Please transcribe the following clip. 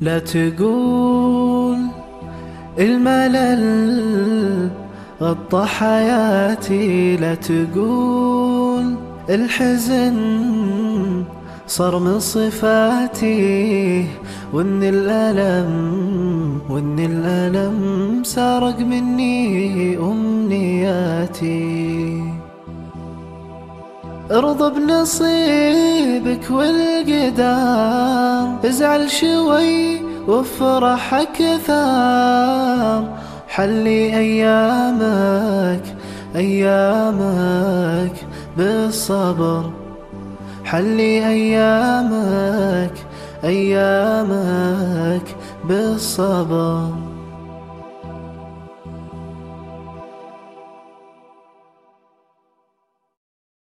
لا تقول الملل غطى حياتي لا تقول الحزن صار من صفاتي وإن الألم وإن الألم سارق مني أمنياتي. ارضى بنصيبك والقدار ازعل شوي وافرح أكثر حلي أيامك أيامك بالصبر. حلي أيامك أيامك بالصبر.